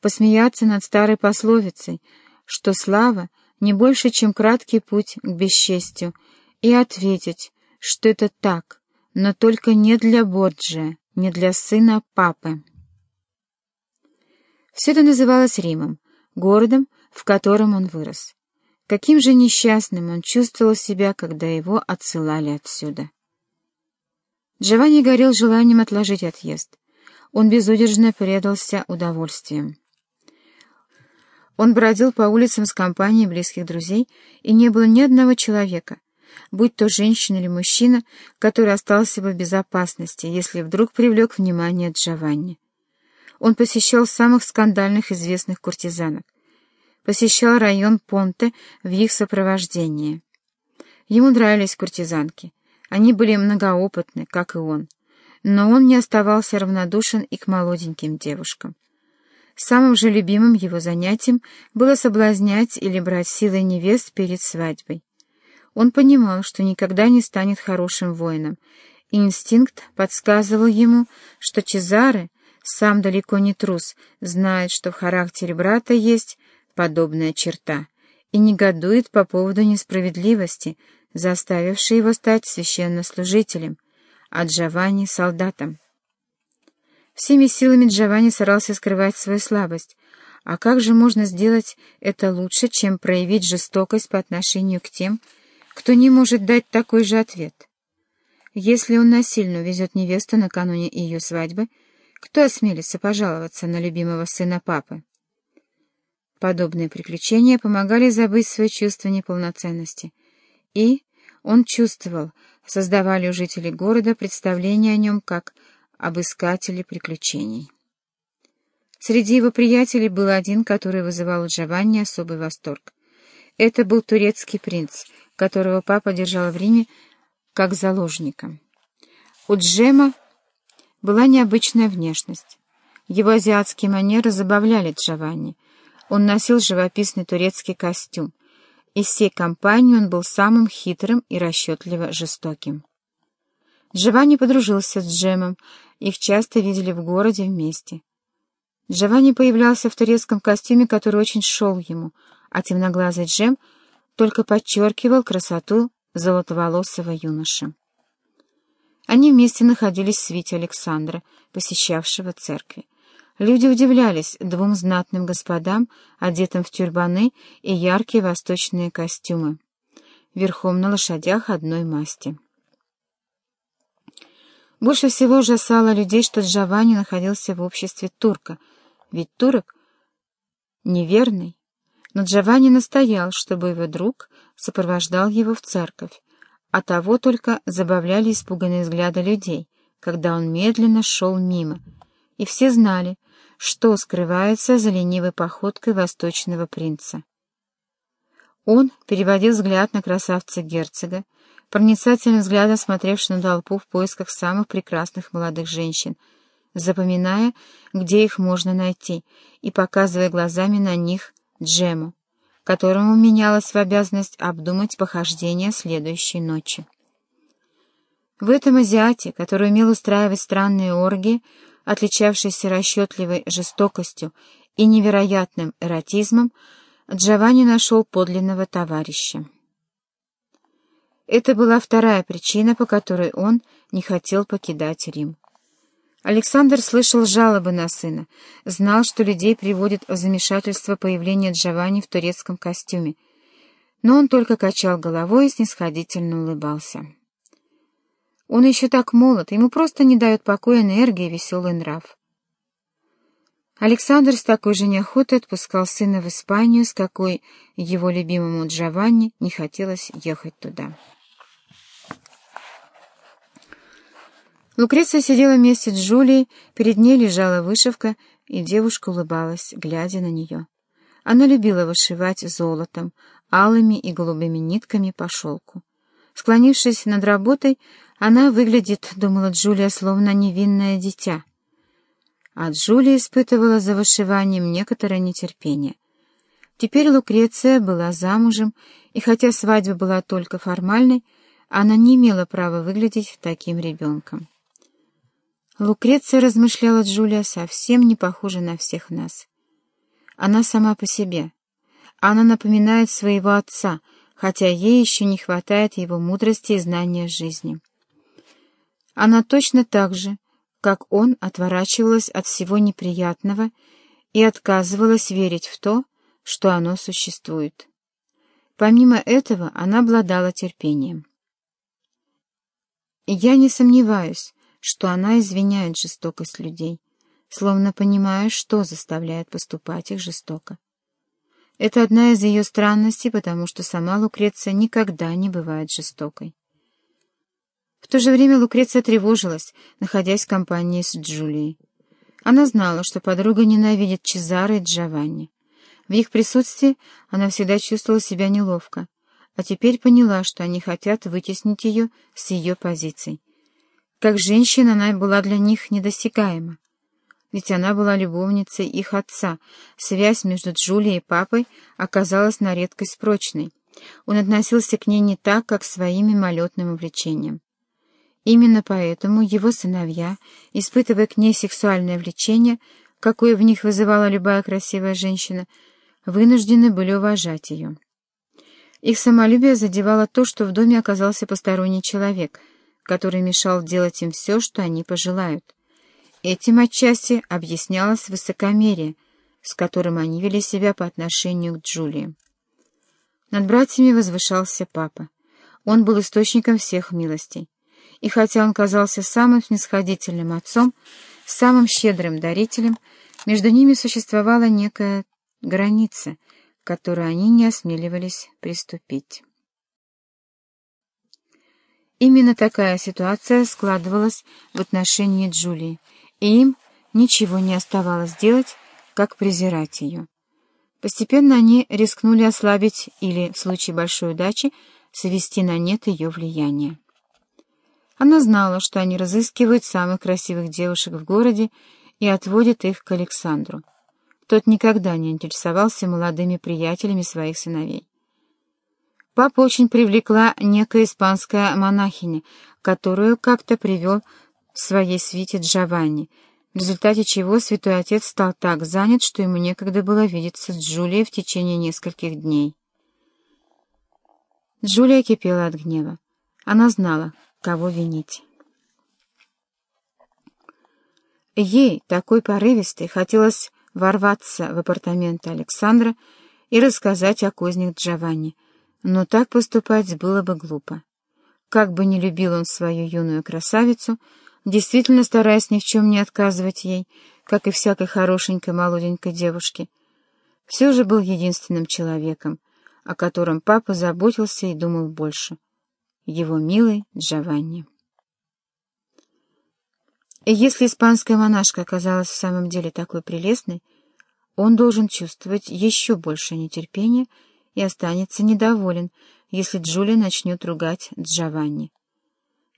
посмеяться над старой пословицей, что слава не больше, чем краткий путь к бесчестью, и ответить, что это так, но только не для Борджия, не для сына папы. Все это называлось Римом, городом, в котором он вырос. Каким же несчастным он чувствовал себя, когда его отсылали отсюда. Джованни горел желанием отложить отъезд. Он безудержно предался удовольствием. Он бродил по улицам с компанией близких друзей, и не было ни одного человека, будь то женщина или мужчина, который остался бы в безопасности, если вдруг привлек внимание Джованни. Он посещал самых скандальных известных куртизанок, посещал район Понте в их сопровождении. Ему нравились куртизанки. Они были многоопытны, как и он. Но он не оставался равнодушен и к молоденьким девушкам. Самым же любимым его занятием было соблазнять или брать силой невест перед свадьбой. Он понимал, что никогда не станет хорошим воином, и инстинкт подсказывал ему, что Чезаре, сам далеко не трус, знает, что в характере брата есть подобная черта, и негодует по поводу несправедливости, заставившей его стать священнослужителем, а Джованни — солдатом. Всеми силами Джованни старался скрывать свою слабость. А как же можно сделать это лучше, чем проявить жестокость по отношению к тем, кто не может дать такой же ответ? Если он насильно увезет невесту накануне ее свадьбы, кто осмелится пожаловаться на любимого сына папы? Подобные приключения помогали забыть свое чувство неполноценности. И он чувствовал, создавали у жителей города представление о нем как об искателе приключений. Среди его приятелей был один, который вызывал у Джованни особый восторг. Это был турецкий принц, которого папа держал в Риме как заложника. У Джема была необычная внешность. Его азиатские манеры забавляли Джованни — он носил живописный турецкий костюм. Из всей компании он был самым хитрым и расчетливо жестоким. Джованни подружился с Джемом, их часто видели в городе вместе. Джованни появлялся в турецком костюме, который очень шел ему, а темноглазый Джем только подчеркивал красоту золотоволосого юноши. Они вместе находились в свите Александра, посещавшего церкви. Люди удивлялись двум знатным господам, одетым в тюрбаны и яркие восточные костюмы, верхом на лошадях одной масти. Больше всего ужасало людей, что Джованни находился в обществе турка, ведь турок неверный. Но Джованни настоял, чтобы его друг сопровождал его в церковь, а того только забавляли испуганные взгляды людей, когда он медленно шел мимо, и все знали, что скрывается за ленивой походкой восточного принца. Он переводил взгляд на красавца-герцога, проницательным взглядом смотревший на толпу в поисках самых прекрасных молодых женщин, запоминая, где их можно найти, и показывая глазами на них Джему, которому менялась в обязанность обдумать похождение следующей ночи. В этом азиате, который умел устраивать странные оргии, отличавшийся расчетливой жестокостью и невероятным эротизмом, Джованни нашел подлинного товарища. Это была вторая причина, по которой он не хотел покидать Рим. Александр слышал жалобы на сына, знал, что людей приводит в замешательство появление Джованни в турецком костюме, но он только качал головой и снисходительно улыбался. Он еще так молод, ему просто не дает покоя энергия и веселый нрав. Александр с такой же неохотой отпускал сына в Испанию, с какой его любимому Джованни не хотелось ехать туда. Лукреция сидела вместе с Джулией, перед ней лежала вышивка, и девушка улыбалась, глядя на нее. Она любила вышивать золотом, алыми и голубыми нитками по шелку. Склонившись над работой, она выглядит, думала Джулия, словно невинное дитя. А Джулия испытывала за вышиванием некоторое нетерпение. Теперь Лукреция была замужем, и хотя свадьба была только формальной, она не имела права выглядеть таким ребенком. Лукреция, размышляла Джулия, совсем не похожа на всех нас. Она сама по себе. Она напоминает своего отца, хотя ей еще не хватает его мудрости и знания жизни. Она точно так же, как он, отворачивалась от всего неприятного и отказывалась верить в то, что оно существует. Помимо этого, она обладала терпением. я не сомневаюсь, что она извиняет жестокость людей, словно понимая, что заставляет поступать их жестоко. Это одна из ее странностей, потому что сама Лукреция никогда не бывает жестокой. В то же время Лукреция тревожилась, находясь в компании с Джулией. Она знала, что подруга ненавидит Чезаро и Джованни. В их присутствии она всегда чувствовала себя неловко, а теперь поняла, что они хотят вытеснить ее с ее позиций. Как женщина она была для них недосягаема. Ведь она была любовницей их отца. Связь между Джулией и папой оказалась на редкость прочной. Он относился к ней не так, как к своим мимолетным увлечениям. Именно поэтому его сыновья, испытывая к ней сексуальное влечение, какое в них вызывала любая красивая женщина, вынуждены были уважать ее. Их самолюбие задевало то, что в доме оказался посторонний человек, который мешал делать им все, что они пожелают. Этим отчасти объяснялось высокомерие, с которым они вели себя по отношению к Джулии. Над братьями возвышался папа. Он был источником всех милостей. И хотя он казался самым снисходительным отцом, самым щедрым дарителем, между ними существовала некая граница, которую они не осмеливались приступить. Именно такая ситуация складывалась в отношении Джулии, и им ничего не оставалось делать, как презирать ее. Постепенно они рискнули ослабить или, в случае большой удачи, свести на нет ее влияние. Она знала, что они разыскивают самых красивых девушек в городе и отводят их к Александру. Тот никогда не интересовался молодыми приятелями своих сыновей. Папа очень привлекла некая испанская монахиня, которую как-то привел в своей свите Джованни, в результате чего святой отец стал так занят, что ему некогда было видеться с Джулией в течение нескольких дней. Джулия кипела от гнева. Она знала, кого винить. Ей, такой порывистой, хотелось ворваться в апартаменты Александра и рассказать о кознях Джованни, но так поступать было бы глупо. Как бы не любил он свою юную красавицу, действительно стараясь ни в чем не отказывать ей, как и всякой хорошенькой молоденькой девушке, все же был единственным человеком, о котором папа заботился и думал больше — его милый Джованни. И если испанская монашка оказалась в самом деле такой прелестной, он должен чувствовать еще больше нетерпения и останется недоволен, если Джулия начнет ругать Джованни.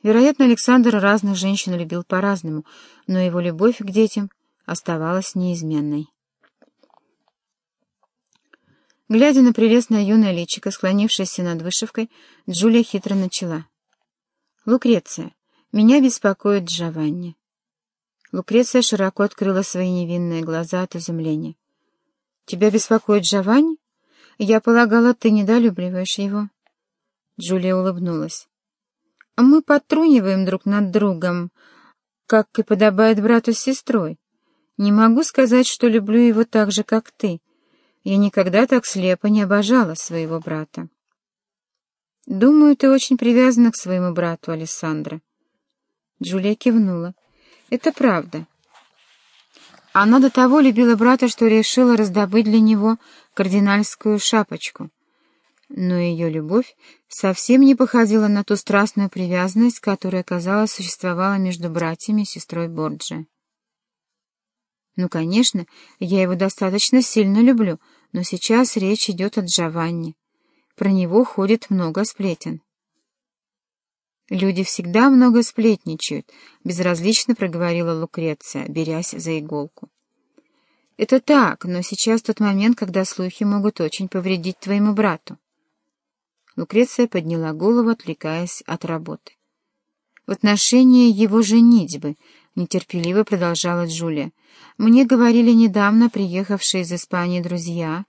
Вероятно, Александр разных женщин любил по-разному, но его любовь к детям оставалась неизменной. Глядя на прелестное юное личико, склонившееся над вышивкой, Джулия хитро начала. «Лукреция, меня беспокоит Джованни». Лукреция широко открыла свои невинные глаза от изумления. «Тебя беспокоит Джованни? Я полагала, ты недолюбливаешь его». Джулия улыбнулась. «Мы подтруниваем друг над другом, как и подобает брату с сестрой. Не могу сказать, что люблю его так же, как ты» Я никогда так слепо не обожала своего брата. «Думаю, ты очень привязана к своему брату, Александра». Джулия кивнула. «Это правда. Она до того любила брата, что решила раздобыть для него кардинальскую шапочку. Но ее любовь совсем не походила на ту страстную привязанность, которая, казалось, существовала между братьями и сестрой Борджи. Ну, конечно, я его достаточно сильно люблю, но сейчас речь идет о Джованни. Про него ходит много сплетен. «Люди всегда много сплетничают», — безразлично проговорила Лукреция, берясь за иголку. «Это так, но сейчас тот момент, когда слухи могут очень повредить твоему брату». Лукреция подняла голову, отвлекаясь от работы. «В отношении его женитьбы нетерпеливо продолжала Джулия. «Мне говорили недавно приехавшие из Испании друзья,